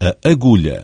a agulha.